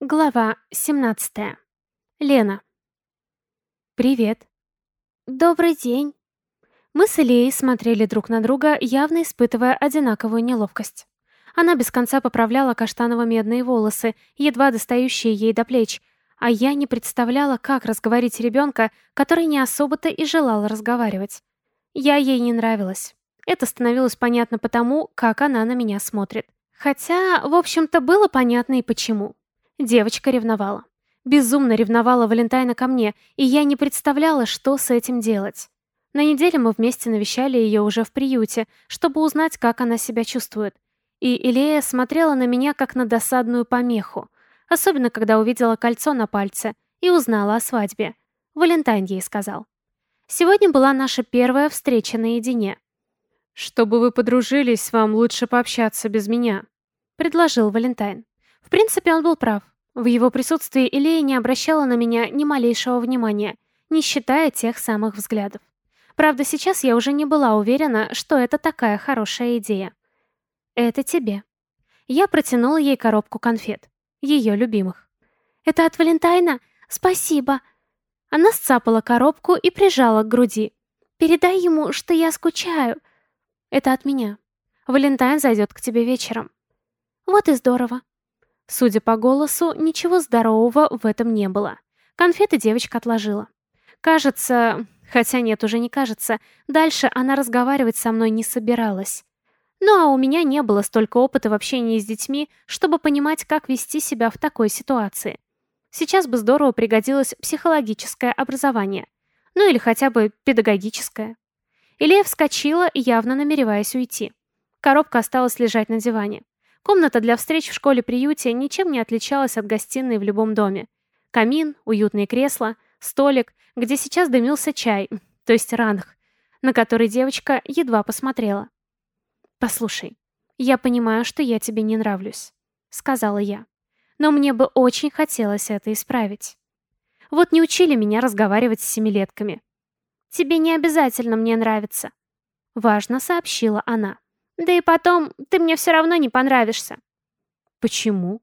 Глава 17. Лена. «Привет». «Добрый день». Мы с Ильей смотрели друг на друга, явно испытывая одинаковую неловкость. Она без конца поправляла каштаново-медные волосы, едва достающие ей до плеч, а я не представляла, как разговорить ребенка, который не особо-то и желал разговаривать. Я ей не нравилась. Это становилось понятно потому, как она на меня смотрит. Хотя, в общем-то, было понятно и почему. Девочка ревновала. Безумно ревновала Валентайна ко мне, и я не представляла, что с этим делать. На неделе мы вместе навещали ее уже в приюте, чтобы узнать, как она себя чувствует. И Илея смотрела на меня как на досадную помеху, особенно когда увидела кольцо на пальце и узнала о свадьбе. Валентайн ей сказал. Сегодня была наша первая встреча наедине. «Чтобы вы подружились, вам лучше пообщаться без меня», — предложил Валентайн. В принципе, он был прав. В его присутствии Илея не обращала на меня ни малейшего внимания, не считая тех самых взглядов. Правда, сейчас я уже не была уверена, что это такая хорошая идея. «Это тебе». Я протянула ей коробку конфет. Ее любимых. «Это от Валентайна? Спасибо!» Она сцапала коробку и прижала к груди. «Передай ему, что я скучаю». «Это от меня. Валентайн зайдет к тебе вечером». «Вот и здорово. Судя по голосу, ничего здорового в этом не было. Конфеты девочка отложила. Кажется... Хотя нет, уже не кажется. Дальше она разговаривать со мной не собиралась. Ну а у меня не было столько опыта в общении с детьми, чтобы понимать, как вести себя в такой ситуации. Сейчас бы здорово пригодилось психологическое образование. Ну или хотя бы педагогическое. Илья вскочила, явно намереваясь уйти. Коробка осталась лежать на диване. Комната для встреч в школе-приюте ничем не отличалась от гостиной в любом доме. Камин, уютные кресла, столик, где сейчас дымился чай, то есть ранг, на который девочка едва посмотрела. «Послушай, я понимаю, что я тебе не нравлюсь», — сказала я. «Но мне бы очень хотелось это исправить. Вот не учили меня разговаривать с семилетками. Тебе не обязательно мне нравиться», — важно сообщила она. Да и потом, ты мне все равно не понравишься». «Почему?»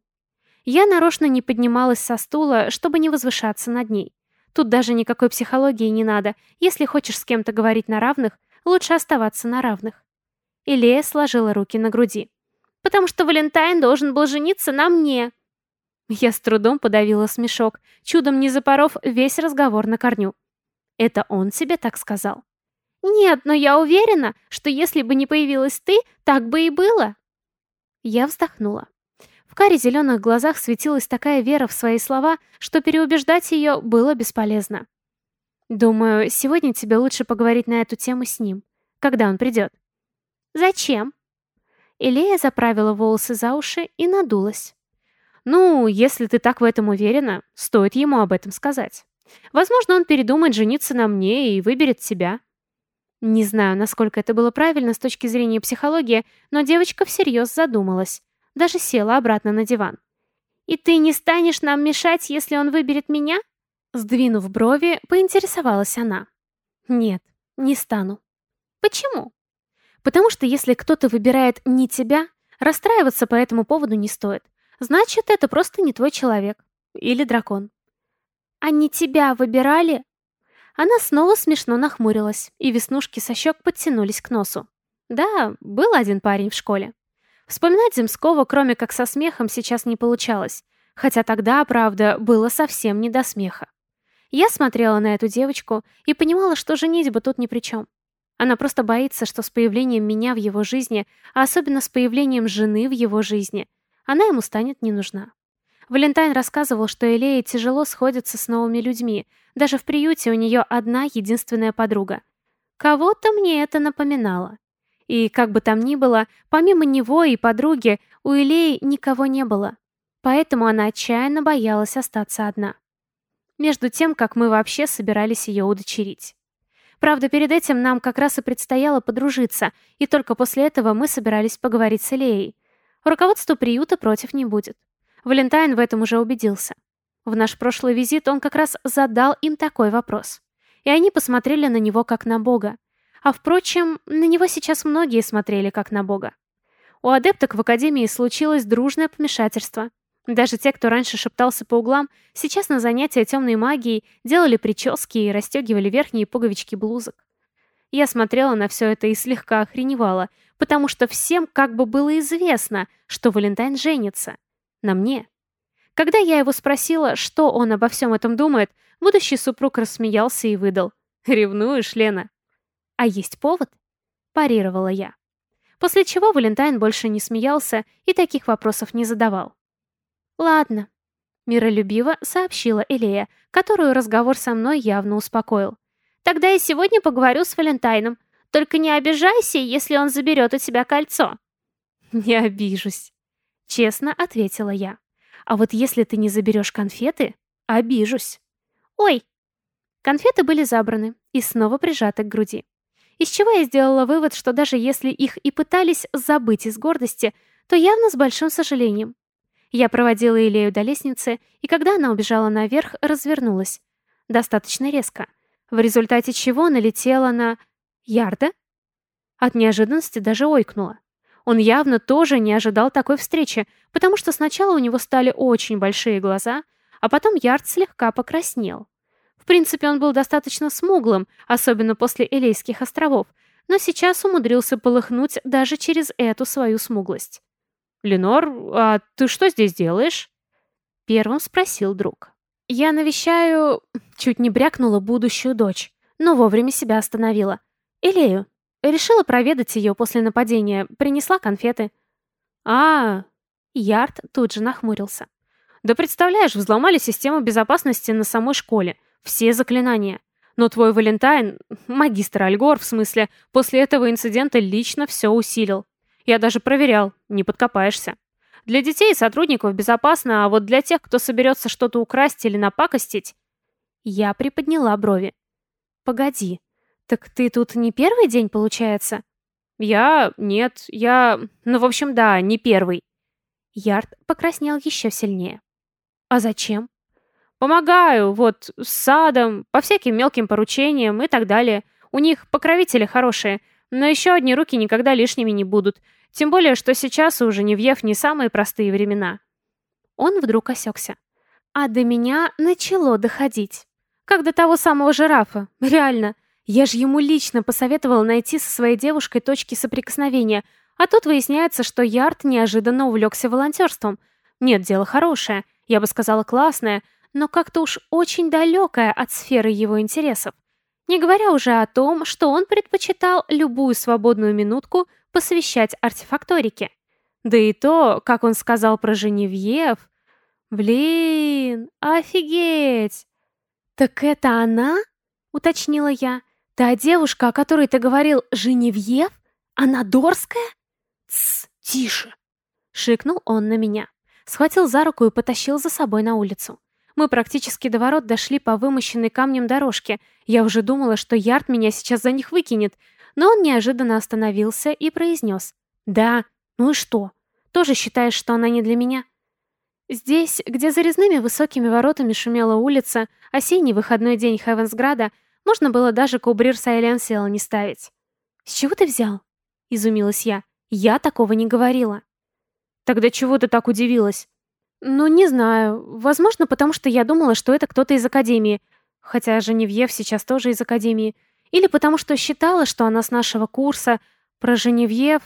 Я нарочно не поднималась со стула, чтобы не возвышаться над ней. Тут даже никакой психологии не надо. Если хочешь с кем-то говорить на равных, лучше оставаться на равных. Илея сложила руки на груди. «Потому что Валентайн должен был жениться на мне». Я с трудом подавила смешок, чудом не запоров весь разговор на корню. «Это он тебе так сказал?» «Нет, но я уверена, что если бы не появилась ты, так бы и было». Я вздохнула. В каре зеленых глазах светилась такая вера в свои слова, что переубеждать ее было бесполезно. «Думаю, сегодня тебе лучше поговорить на эту тему с ним. Когда он придет?» «Зачем?» Илея заправила волосы за уши и надулась. «Ну, если ты так в этом уверена, стоит ему об этом сказать. Возможно, он передумает жениться на мне и выберет тебя. Не знаю, насколько это было правильно с точки зрения психологии, но девочка всерьез задумалась. Даже села обратно на диван. «И ты не станешь нам мешать, если он выберет меня?» Сдвинув брови, поинтересовалась она. «Нет, не стану». «Почему?» «Потому что если кто-то выбирает не тебя, расстраиваться по этому поводу не стоит. Значит, это просто не твой человек. Или дракон». «Они тебя выбирали?» Она снова смешно нахмурилась, и веснушки со щек подтянулись к носу. Да, был один парень в школе. Вспоминать Земского, кроме как со смехом, сейчас не получалось. Хотя тогда, правда, было совсем не до смеха. Я смотрела на эту девочку и понимала, что женитьба тут ни при чем. Она просто боится, что с появлением меня в его жизни, а особенно с появлением жены в его жизни, она ему станет не нужна. Валентайн рассказывал, что Элея тяжело сходится с новыми людьми. Даже в приюте у нее одна единственная подруга. Кого-то мне это напоминало. И как бы там ни было, помимо него и подруги, у Элеи никого не было. Поэтому она отчаянно боялась остаться одна. Между тем, как мы вообще собирались ее удочерить. Правда, перед этим нам как раз и предстояло подружиться, и только после этого мы собирались поговорить с Элеей. Руководство приюта против не будет. Валентайн в этом уже убедился. В наш прошлый визит он как раз задал им такой вопрос. И они посмотрели на него как на бога. А впрочем, на него сейчас многие смотрели как на бога. У адепток в академии случилось дружное помешательство. Даже те, кто раньше шептался по углам, сейчас на занятия темной магией делали прически и расстегивали верхние пуговички блузок. Я смотрела на все это и слегка охреневала, потому что всем как бы было известно, что Валентайн женится. На мне. Когда я его спросила, что он обо всем этом думает, будущий супруг рассмеялся и выдал. «Ревнуешь, Лена?» «А есть повод?» – парировала я. После чего Валентайн больше не смеялся и таких вопросов не задавал. «Ладно», — миролюбиво сообщила Элея, которую разговор со мной явно успокоил. «Тогда я сегодня поговорю с Валентайном. Только не обижайся, если он заберет у тебя кольцо». «Не обижусь», — честно ответила я. «А вот если ты не заберешь конфеты, обижусь». «Ой!» Конфеты были забраны и снова прижаты к груди. Из чего я сделала вывод, что даже если их и пытались забыть из гордости, то явно с большим сожалением. Я проводила Илею до лестницы, и когда она убежала наверх, развернулась. Достаточно резко. В результате чего налетела на... Ярда? От неожиданности даже ойкнула. Он явно тоже не ожидал такой встречи, потому что сначала у него стали очень большие глаза, а потом Ярд слегка покраснел. В принципе, он был достаточно смуглым, особенно после Элейских островов, но сейчас умудрился полыхнуть даже через эту свою смуглость. «Ленор, а ты что здесь делаешь?» Первым спросил друг. «Я навещаю...» Чуть не брякнула будущую дочь, но вовремя себя остановила. «Илею. Решила проведать ее после нападения. Принесла конфеты». «А...» Ярд тут же нахмурился. «Да представляешь, взломали систему безопасности на самой школе. Все заклинания. Но твой Валентайн, магистр Альгор, в смысле, после этого инцидента лично все усилил. Я даже проверял, не подкопаешься. Для детей и сотрудников безопасно, а вот для тех, кто соберется что-то украсть или напакостить... Я приподняла брови. Погоди, так ты тут не первый день, получается? Я... нет, я... Ну, в общем, да, не первый. Ярд покраснел еще сильнее. А зачем? Помогаю, вот, с садом, по всяким мелким поручениям и так далее. У них покровители хорошие, но еще одни руки никогда лишними не будут. Тем более, что сейчас у Женевьев не самые простые времена. Он вдруг осекся. А до меня начало доходить. Как до того самого жирафа. Реально. Я же ему лично посоветовала найти со своей девушкой точки соприкосновения, а тут выясняется, что Ярд неожиданно увлекся волонтерством. Нет, дело хорошее, я бы сказала классное, но как-то уж очень далекое от сферы его интересов. Не говоря уже о том, что он предпочитал любую свободную минутку посвящать артефакторике. Да и то, как он сказал про Женевьев... Блин, офигеть! Так это она? Уточнила я. Та девушка, о которой ты говорил, Женевьев? Она Дорская? Тсс, тише! Шикнул он на меня. Схватил за руку и потащил за собой на улицу. Мы практически до ворот дошли по вымощенной камнем дорожке. Я уже думала, что Ярд меня сейчас за них выкинет, но он неожиданно остановился и произнес. «Да, ну и что? Тоже считаешь, что она не для меня?» Здесь, где за резными высокими воротами шумела улица, осенний выходной день Хевенсграда, можно было даже Кубрир Сайленсиэл не ставить. «С чего ты взял?» — изумилась я. «Я такого не говорила». «Тогда чего ты так удивилась?» «Ну, не знаю. Возможно, потому что я думала, что это кто-то из Академии. Хотя Женевьев сейчас тоже из Академии. Или потому что считала, что она с нашего курса. Про Женевьев...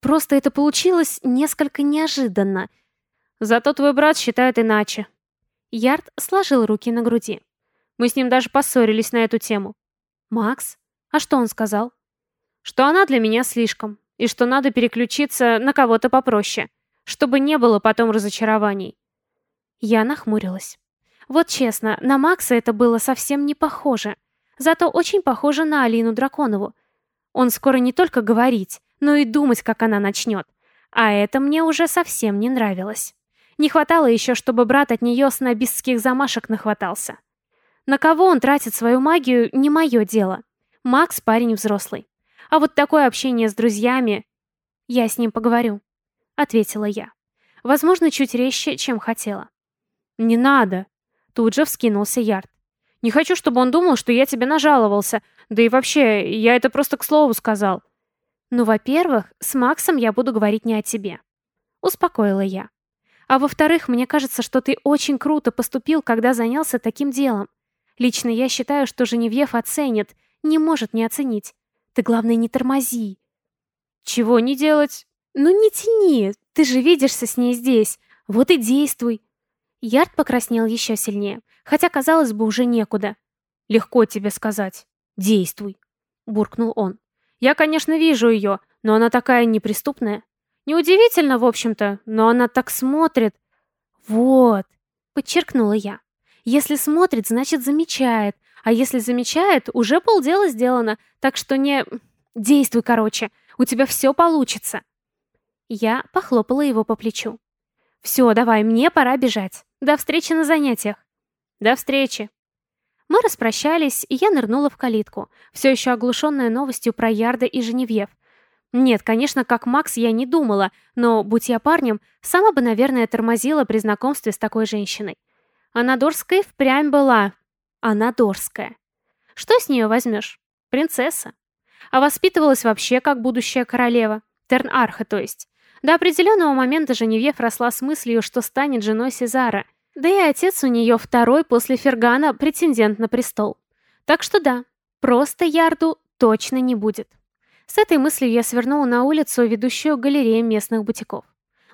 Просто это получилось несколько неожиданно. Зато твой брат считает иначе. Ярд сложил руки на груди. Мы с ним даже поссорились на эту тему. Макс? А что он сказал? Что она для меня слишком. И что надо переключиться на кого-то попроще. Чтобы не было потом разочарований. Я нахмурилась. Вот честно, на Макса это было совсем не похоже. Зато очень похоже на Алину Драконову. Он скоро не только говорить, но и думать, как она начнет. А это мне уже совсем не нравилось. Не хватало еще, чтобы брат от нее снобистских замашек нахватался. На кого он тратит свою магию, не мое дело. Макс парень взрослый. А вот такое общение с друзьями... Я с ним поговорю, ответила я. Возможно, чуть резче, чем хотела. Не надо. Тут же вскинулся Ярд. Не хочу, чтобы он думал, что я тебе нажаловался. Да и вообще, я это просто к слову сказал. Ну, во-первых, с Максом я буду говорить не о тебе. Успокоила я. А во-вторых, мне кажется, что ты очень круто поступил, когда занялся таким делом. Лично я считаю, что Женевьев оценит, не может не оценить. Ты, главное, не тормози. Чего не делать? Ну не тяни, ты же видишься с ней здесь. Вот и действуй. Ярд покраснел еще сильнее, хотя, казалось бы, уже некуда. Легко тебе сказать. Действуй, буркнул он. Я, конечно, вижу ее, но она такая неприступная. Неудивительно, в общем-то, но она так смотрит. Вот, подчеркнула я. Если смотрит, значит замечает. А если замечает, уже полдела сделано. Так что не... Действуй, короче. У тебя все получится. Я похлопала его по плечу. Все, давай, мне пора бежать. До встречи на занятиях. До встречи. Мы распрощались, и я нырнула в калитку, все еще оглушенная новостью про Ярда и Женевьев. Нет, конечно, как Макс я не думала, но, будь я парнем, сама бы, наверное, тормозила при знакомстве с такой женщиной. Она Дорская впрямь была. Она Дорская. Что с нее возьмешь? Принцесса. А воспитывалась вообще как будущая королева. Терн-Арха, то есть. До определенного момента Женевьев росла с мыслью, что станет женой Сезара. Да и отец у нее второй после Фергана претендент на престол. Так что да, просто Ярду точно не будет. С этой мыслью я свернула на улицу, ведущую к галерее местных бутиков.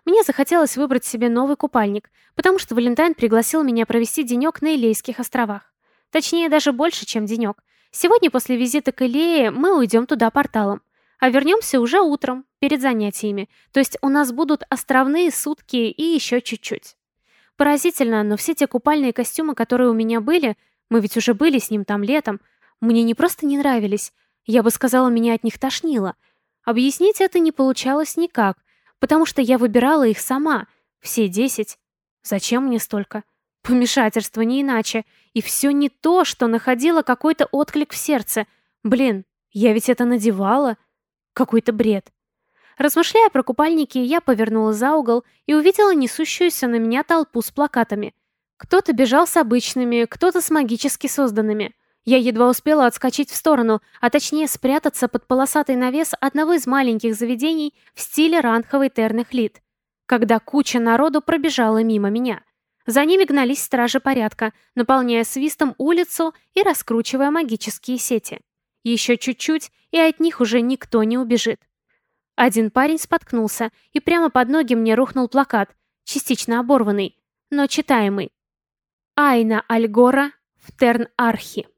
Мне захотелось выбрать себе новый купальник, потому что Валентайн пригласил меня провести денек на Илейских островах. Точнее, даже больше, чем денек. Сегодня после визита к Илее мы уйдем туда порталом. А вернемся уже утром, перед занятиями. То есть у нас будут островные сутки и еще чуть-чуть. Поразительно, но все те купальные костюмы, которые у меня были, мы ведь уже были с ним там летом, мне не просто не нравились, я бы сказала, меня от них тошнило. Объяснить это не получалось никак, потому что я выбирала их сама, все десять. Зачем мне столько? Помешательство не иначе. И все не то, что находило какой-то отклик в сердце. Блин, я ведь это надевала. Какой-то бред. Размышляя про купальники, я повернула за угол и увидела несущуюся на меня толпу с плакатами. Кто-то бежал с обычными, кто-то с магически созданными. Я едва успела отскочить в сторону, а точнее спрятаться под полосатый навес одного из маленьких заведений в стиле ранховой терных лит, когда куча народу пробежала мимо меня. За ними гнались стражи порядка, наполняя свистом улицу и раскручивая магические сети. Еще чуть-чуть, и от них уже никто не убежит. Один парень споткнулся, и прямо под ноги мне рухнул плакат, частично оборванный, но читаемый. «Айна Альгора в Терн-Архи».